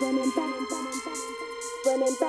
running back, running back,